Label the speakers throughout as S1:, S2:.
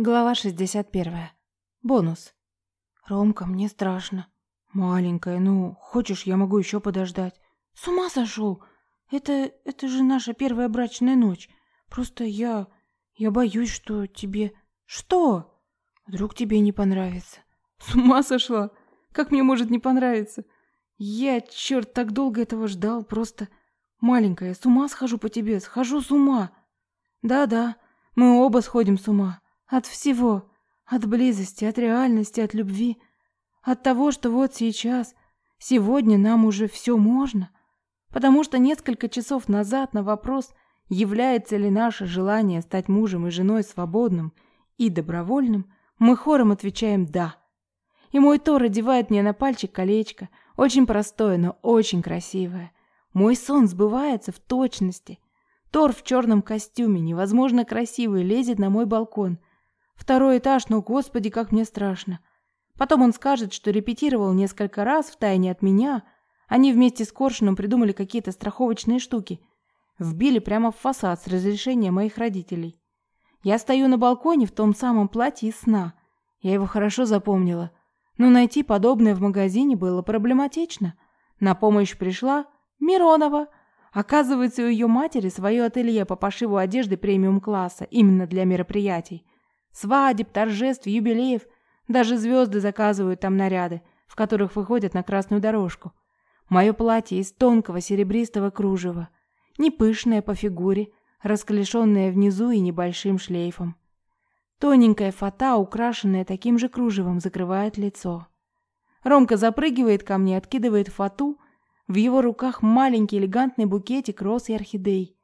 S1: Глава 61. Бонус. Ромка, мне страшно. Маленькая, ну, хочешь, я могу еще подождать. С ума сошел? Это это же наша первая брачная ночь. Просто я я боюсь, что тебе Что? Вдруг тебе не понравится. С ума сошла? Как мне может не понравиться? Я, черт, так долго этого ждал, просто маленькая, с ума схожу по тебе, схожу с ума. Да-да, мы оба сходим с ума. От всего. От близости, от реальности, от любви. От того, что вот сейчас, сегодня нам уже все можно. Потому что несколько часов назад на вопрос, является ли наше желание стать мужем и женой свободным и добровольным, мы хором отвечаем «да». И мой Тор одевает мне на пальчик колечко, очень простое, но очень красивое. Мой сон сбывается в точности. Тор в черном костюме, невозможно красивый, лезет на мой балкон, Второй этаж, ну, господи, как мне страшно. Потом он скажет, что репетировал несколько раз в тайне от меня. Они вместе с Коршуном придумали какие-то страховочные штуки. Вбили прямо в фасад с разрешения моих родителей. Я стою на балконе в том самом платье из сна. Я его хорошо запомнила. Но найти подобное в магазине было проблематично. На помощь пришла Миронова. Оказывается, у ее матери свое ателье по пошиву одежды премиум-класса именно для мероприятий. Свадеб, торжеств, юбилеев. Даже звезды заказывают там наряды, в которых выходят на красную дорожку. Мое платье из тонкого серебристого кружева. Не пышное по фигуре, расклешенное внизу и небольшим шлейфом. Тоненькая фата, украшенная таким же кружевом, закрывает лицо. Ромка запрыгивает ко мне, откидывает фату. В его руках маленький элегантный букетик роз и орхидей.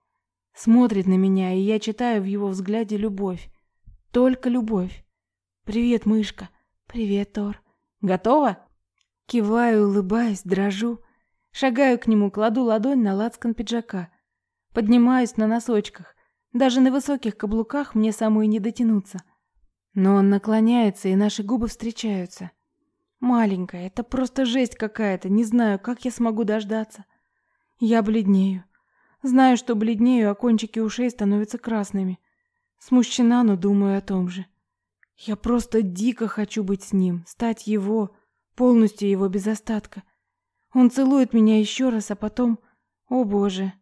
S1: Смотрит на меня, и я читаю в его взгляде любовь. Только любовь. Привет, мышка. Привет, Тор. Готова? Киваю, улыбаюсь, дрожу. Шагаю к нему, кладу ладонь на лацкан пиджака. Поднимаюсь на носочках. Даже на высоких каблуках мне самой не дотянуться. Но он наклоняется, и наши губы встречаются. Маленькая, это просто жесть какая-то. Не знаю, как я смогу дождаться. Я бледнею. Знаю, что бледнею, а кончики ушей становятся красными. Смущена, но думаю о том же. Я просто дико хочу быть с ним, стать его, полностью его без остатка. Он целует меня еще раз, а потом... О боже!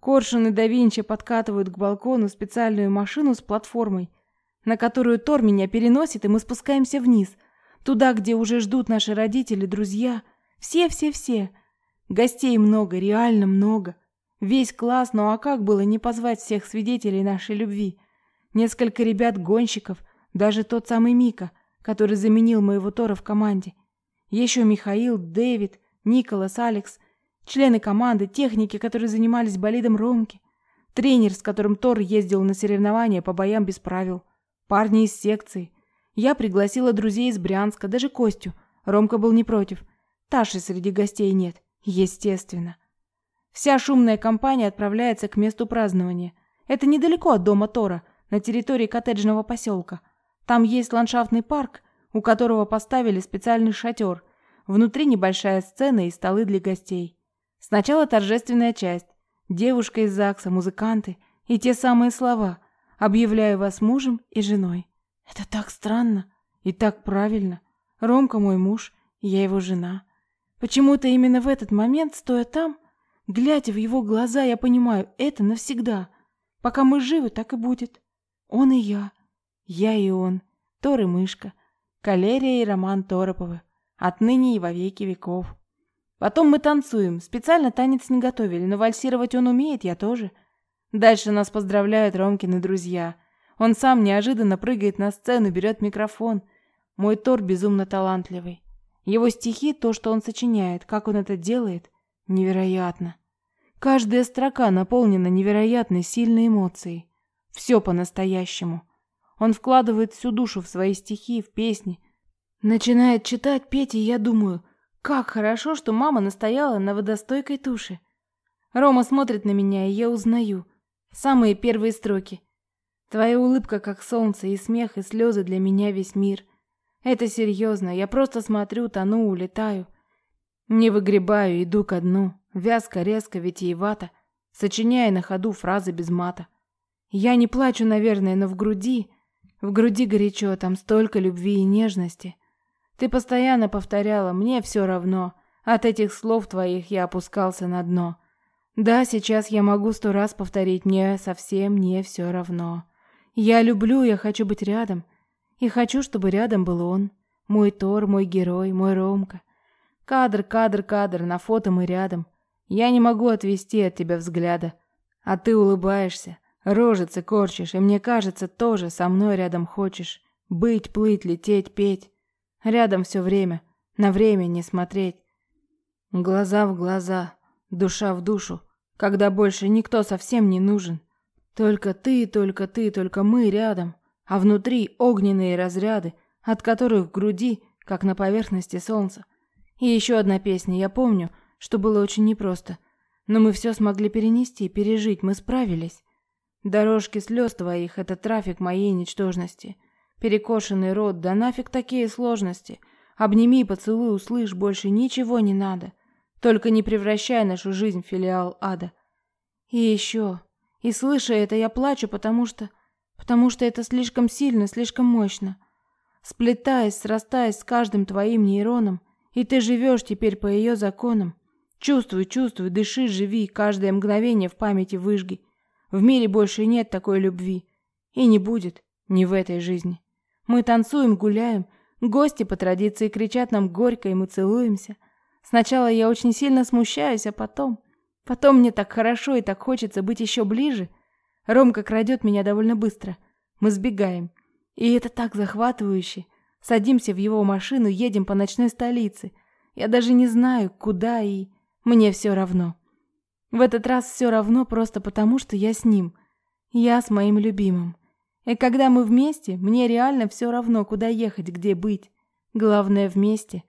S1: Коршун и да Винчи подкатывают к балкону специальную машину с платформой, на которую Тор меня переносит, и мы спускаемся вниз, туда, где уже ждут наши родители, друзья. Все-все-все. Гостей много, реально много. Весь класс, ну а как было не позвать всех свидетелей нашей любви? Несколько ребят-гонщиков, даже тот самый Мика, который заменил моего Тора в команде. Еще Михаил, Дэвид, Николас, Алекс, члены команды, техники, которые занимались болидом Ромки, тренер, с которым Тор ездил на соревнования по боям без правил, парни из секции. Я пригласила друзей из Брянска, даже Костю. Ромка был не против. Таши среди гостей нет, естественно. Вся шумная компания отправляется к месту празднования. Это недалеко от дома Тора – на территории коттеджного поселка. Там есть ландшафтный парк, у которого поставили специальный шатер. Внутри небольшая сцена и столы для гостей. Сначала торжественная часть. Девушка из ЗАГСа, музыканты и те самые слова «Объявляю вас мужем и женой». Это так странно и так правильно. Ромка мой муж, я его жена. Почему-то именно в этот момент, стоя там, глядя в его глаза, я понимаю, это навсегда. Пока мы живы, так и будет. Он и я. Я и он. Тор и мышка. Калерия и Роман Тороповы. Отныне и во веки веков. Потом мы танцуем. Специально танец не готовили, но вальсировать он умеет, я тоже. Дальше нас поздравляют Ромкины друзья. Он сам неожиданно прыгает на сцену, берет микрофон. Мой Тор безумно талантливый. Его стихи, то, что он сочиняет, как он это делает, невероятно. Каждая строка наполнена невероятной сильной эмоцией. Все по-настоящему. Он вкладывает всю душу в свои стихи, в песни. Начинает читать, петь, и я думаю, как хорошо, что мама настояла на водостойкой туше. Рома смотрит на меня, и я узнаю. Самые первые строки. Твоя улыбка, как солнце, и смех, и слезы для меня весь мир. Это серьезно, я просто смотрю, тону, улетаю. Не выгребаю, иду ко дну. Вязко, резко, витиевато, сочиняя на ходу фразы без мата. Я не плачу, наверное, но в груди В груди горячо, там столько любви и нежности. Ты постоянно повторяла «мне все равно». От этих слов твоих я опускался на дно. Да, сейчас я могу сто раз повторить «мне совсем не все равно». Я люблю, я хочу быть рядом. И хочу, чтобы рядом был он. Мой Тор, мой герой, мой Ромка. Кадр, кадр, кадр, на фото мы рядом. Я не могу отвести от тебя взгляда. А ты улыбаешься, рожицы корчишь, и мне кажется, тоже со мной рядом хочешь. Быть, плыть, лететь, петь. Рядом все время, на время не смотреть. Глаза в глаза, душа в душу, когда больше никто совсем не нужен. Только ты, только ты, только мы рядом, а внутри огненные разряды, от которых в груди, как на поверхности солнца. И еще одна песня, я помню, что было очень непросто. Но мы все смогли перенести, пережить, мы справились. Дорожки слез твоих — это трафик моей ничтожности. Перекошенный рот, да нафиг такие сложности. Обними, поцелуй, услышь, больше ничего не надо. Только не превращай нашу жизнь в филиал ада. И еще, и слыша это, я плачу, потому что... Потому что это слишком сильно, слишком мощно. Сплетаясь, срастаясь с каждым твоим нейроном, и ты живешь теперь по ее законам. Чувствуй, чувствуй, дыши, живи, каждое мгновение в памяти выжги. В мире больше нет такой любви. И не будет, не в этой жизни. Мы танцуем, гуляем, гости по традиции кричат нам горько, и мы целуемся. Сначала я очень сильно смущаюсь, а потом... Потом мне так хорошо и так хочется быть еще ближе. Ромка крадет меня довольно быстро. Мы сбегаем. И это так захватывающе. Садимся в его машину, едем по ночной столице. Я даже не знаю, куда и... Мне все равно. В этот раз все равно просто потому, что я с ним. Я с моим любимым. И когда мы вместе, мне реально все равно, куда ехать, где быть. Главное, вместе.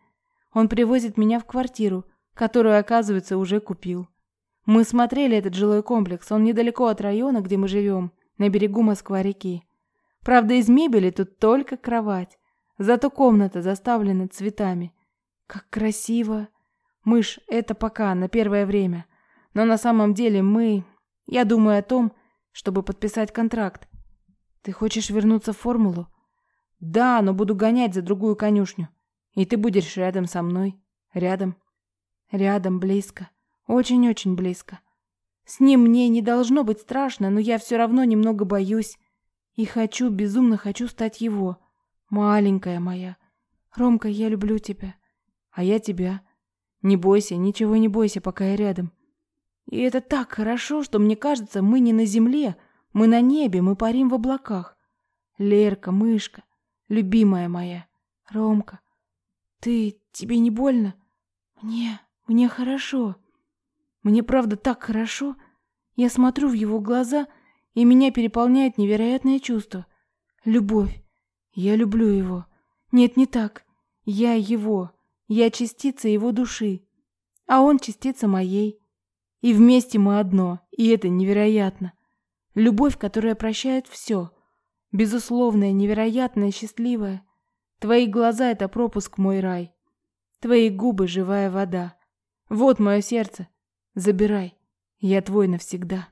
S1: Он привозит меня в квартиру, которую, оказывается, уже купил. Мы смотрели этот жилой комплекс, он недалеко от района, где мы живем, на берегу Москва-реки. Правда, из мебели тут только кровать. Зато комната заставлена цветами. Как красиво. Мышь, это пока, на первое время. Но на самом деле мы... Я думаю о том, чтобы подписать контракт. Ты хочешь вернуться в формулу? Да, но буду гонять за другую конюшню. И ты будешь рядом со мной. Рядом. Рядом, близко. Очень-очень близко. С ним мне не должно быть страшно, но я все равно немного боюсь. И хочу, безумно хочу стать его. Маленькая моя. Ромка, я люблю тебя. А я тебя. Не бойся, ничего не бойся, пока я рядом. И это так хорошо, что мне кажется, мы не на земле, мы на небе, мы парим в облаках. Лерка, мышка, любимая моя. Ромка, ты, тебе не больно? Мне, мне хорошо. Мне правда так хорошо. Я смотрю в его глаза, и меня переполняет невероятное чувство. Любовь. Я люблю его. Нет, не так. Я его. Я частица его души. А он частица моей. И вместе мы одно, и это невероятно. Любовь, которая прощает все. Безусловная, невероятная, счастливая. Твои глаза — это пропуск мой рай. Твои губы — живая вода. Вот мое сердце. Забирай. Я твой навсегда.